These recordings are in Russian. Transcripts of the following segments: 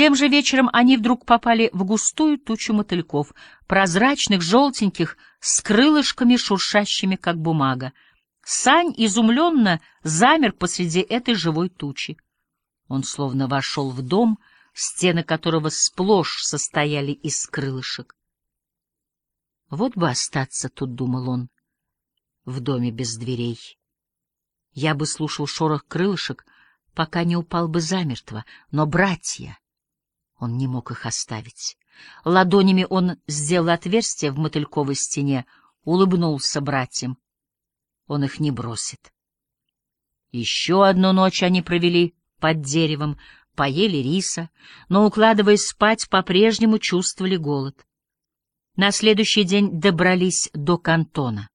Тем же вечером они вдруг попали в густую тучу мотыльков, прозрачных, желтеньких, с крылышками, шуршащими, как бумага. Сань изумленно замер посреди этой живой тучи. Он словно вошел в дом, стены которого сплошь состояли из крылышек. Вот бы остаться тут, — думал он, — в доме без дверей. Я бы слушал шорох крылышек, пока не упал бы замертво, но братья... Он не мог их оставить. Ладонями он сделал отверстие в мотыльковой стене, улыбнулся братьям. Он их не бросит. Еще одну ночь они провели под деревом, поели риса, но, укладываясь спать, по-прежнему чувствовали голод. На следующий день добрались до кантона.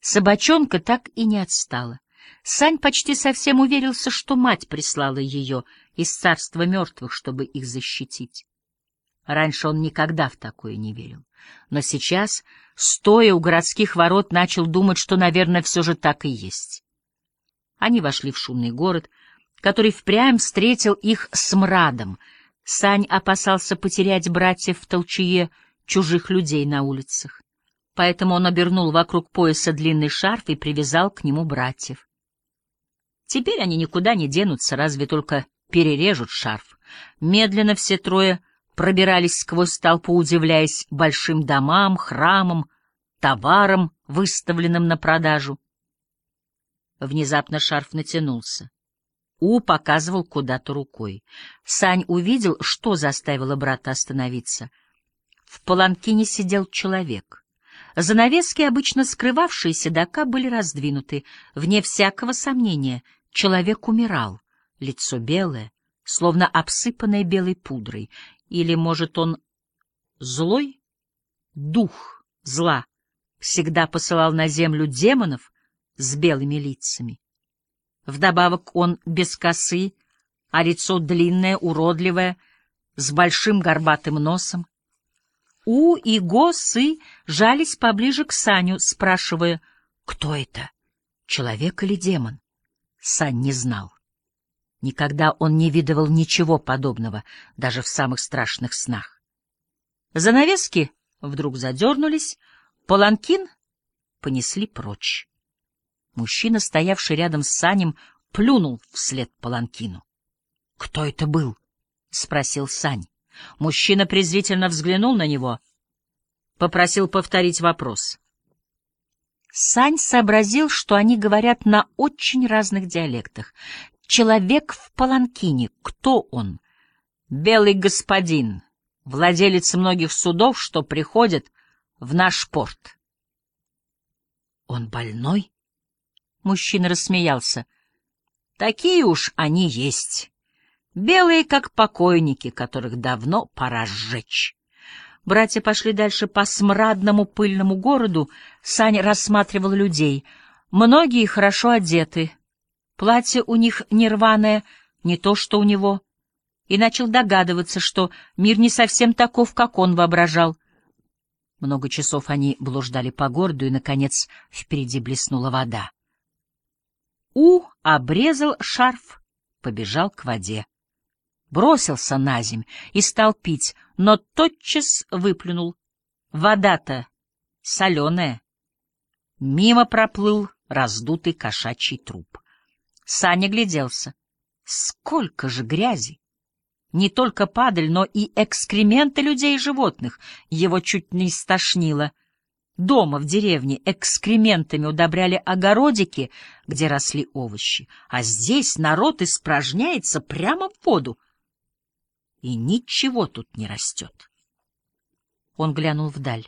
Собачонка так и не отстала. Сань почти совсем уверился, что мать прислала ее из царства мертвых, чтобы их защитить. Раньше он никогда в такое не верил. Но сейчас, стоя у городских ворот, начал думать, что, наверное, все же так и есть. Они вошли в шумный город, который впрямь встретил их смрадом. Сань опасался потерять братьев в толчее чужих людей на улицах. Поэтому он обернул вокруг пояса длинный шарф и привязал к нему братьев. Теперь они никуда не денутся, разве только перережут шарф. Медленно все трое пробирались сквозь толпу, удивляясь большим домам, храмам, товарам, выставленным на продажу. Внезапно шарф натянулся. У показывал куда-то рукой. Сань увидел, что заставило брата остановиться. В паланкине сидел человек. Занавески, обычно скрывавшие седока, были раздвинуты. Вне всякого сомнения, человек умирал. Лицо белое, словно обсыпанное белой пудрой. Или, может, он злой? Дух зла всегда посылал на землю демонов с белыми лицами. Вдобавок он без косы, а лицо длинное, уродливое, с большим горбатым носом. У и Го Сы жались поближе к Саню, спрашивая, кто это, человек или демон. Сань не знал. Никогда он не видывал ничего подобного, даже в самых страшных снах. Занавески вдруг задернулись, паланкин понесли прочь. Мужчина, стоявший рядом с Санем, плюнул вслед паланкину. — Кто это был? — спросил Сань. Мужчина презрительно взглянул на него, попросил повторить вопрос. Сань сообразил, что они говорят на очень разных диалектах. Человек в паланкине. Кто он? Белый господин, владелец многих судов, что приходят в наш порт. Он больной? Мужчина рассмеялся. Такие уж они есть. Белые, как покойники, которых давно пора сжечь. Братья пошли дальше по смрадному пыльному городу. Сань рассматривал людей. Многие хорошо одеты. Платье у них нерваное, не то, что у него. И начал догадываться, что мир не совсем таков, как он воображал. Много часов они блуждали по городу, и, наконец, впереди блеснула вода. У обрезал шарф, побежал к воде. Бросился на земь и стал пить, но тотчас выплюнул. Вода-то соленая. Мимо проплыл раздутый кошачий труп. Саня гляделся. Сколько же грязи! Не только падаль, но и экскременты людей и животных. Его чуть не стошнило — Дома в деревне экскрементами удобряли огородики, где росли овощи, а здесь народ испражняется прямо в воду. И ничего тут не растет. Он глянул вдаль.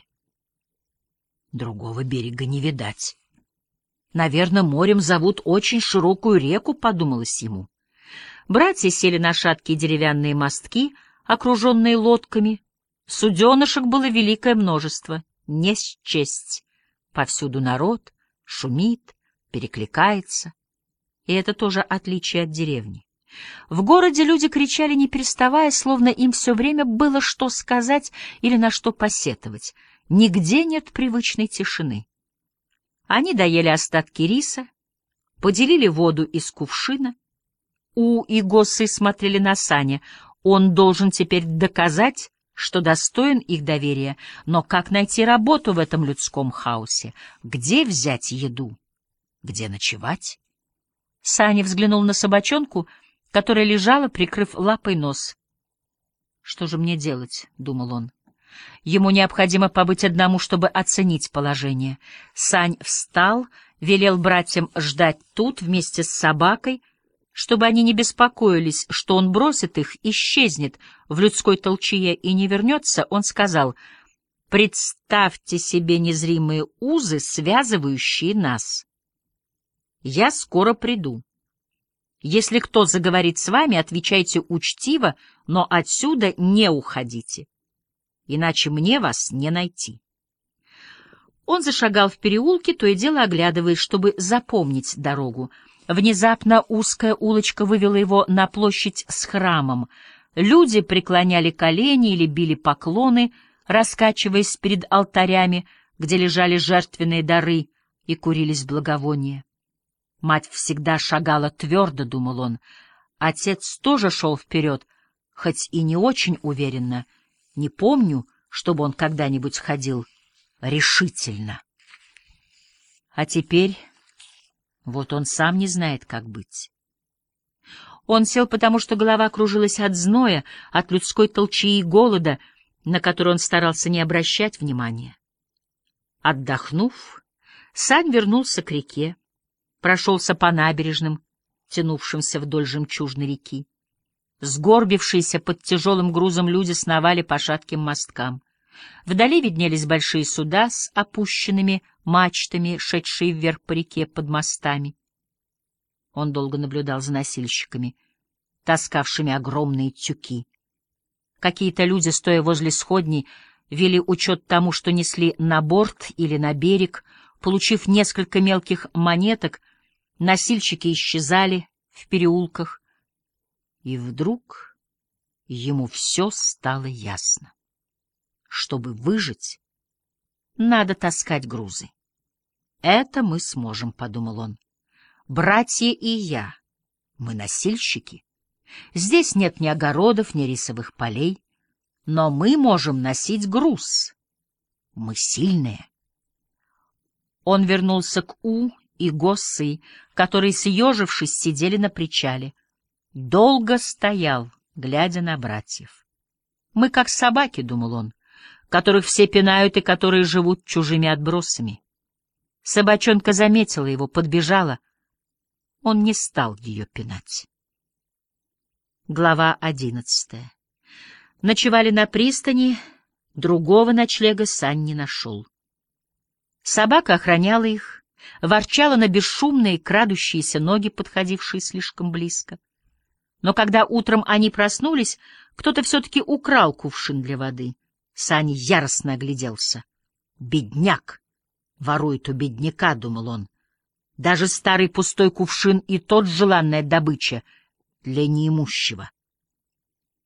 Другого берега не видать. Наверное, морем зовут очень широкую реку, подумалось ему. Братья сели на шаткие деревянные мостки, окруженные лодками. Суденышек было великое множество — не счесть. Повсюду народ шумит, перекликается. И это тоже отличие от деревни. В городе люди кричали, не переставая, словно им все время было что сказать или на что посетовать. Нигде нет привычной тишины. Они доели остатки риса, поделили воду из кувшина. У и Госы смотрели на Саня. Он должен теперь доказать, что достоин их доверия, но как найти работу в этом людском хаосе? Где взять еду? Где ночевать? Саня взглянул на собачонку, которая лежала, прикрыв лапой нос. «Что же мне делать?» — думал он. Ему необходимо побыть одному, чтобы оценить положение. Сань встал, велел братьям ждать тут вместе с собакой, чтобы они не беспокоились, что он бросит их, исчезнет в людской толчее и не вернется, он сказал, «Представьте себе незримые узы, связывающие нас. Я скоро приду. Если кто заговорит с вами, отвечайте учтиво, но отсюда не уходите, иначе мне вас не найти». Он зашагал в переулке, то и дело оглядываясь, чтобы запомнить дорогу. Внезапно узкая улочка вывела его на площадь с храмом. Люди преклоняли колени или били поклоны, раскачиваясь перед алтарями, где лежали жертвенные дары и курились благовония. Мать всегда шагала твердо, — думал он. Отец тоже шел вперед, хоть и не очень уверенно. Не помню, чтобы он когда-нибудь ходил решительно. А теперь вот он сам не знает, как быть. Он сел потому, что голова кружилась от зноя, от людской толчии и голода, на который он старался не обращать внимания. Отдохнув, Сань вернулся к реке прошелся по набережным, тянувшимся вдоль жемчужной реки. Сгорбившиеся под тяжелым грузом люди сновали по шатким мосткам. Вдали виднелись большие суда с опущенными мачтами, шедшие вверх по реке под мостами. Он долго наблюдал за носильщиками, таскавшими огромные тюки. Какие-то люди, стоя возле сходней, вели учет тому, что несли на борт или на берег, получив несколько мелких монеток, Носильщики исчезали в переулках, и вдруг ему все стало ясно. Чтобы выжить, надо таскать грузы. «Это мы сможем», — подумал он. «Братья и я, мы носильщики. Здесь нет ни огородов, ни рисовых полей, но мы можем носить груз. Мы сильные». Он вернулся к У и Госсы, которые, съежившись, сидели на причале. Долго стоял, глядя на братьев. «Мы как собаки», — думал он, — «которых все пинают и которые живут чужими отбросами». Собачонка заметила его, подбежала. Он не стал ее пинать. Глава одиннадцатая. Ночевали на пристани, другого ночлега Сань не нашел. Собака охраняла их, ворчала на бесшумные крадущиеся ноги, подходившие слишком близко. Но когда утром они проснулись, кто-то все-таки украл кувшин для воды. Сани яростно огляделся. «Бедняк! Ворует у бедняка», — думал он. «Даже старый пустой кувшин и тот желанная добыча для неимущего».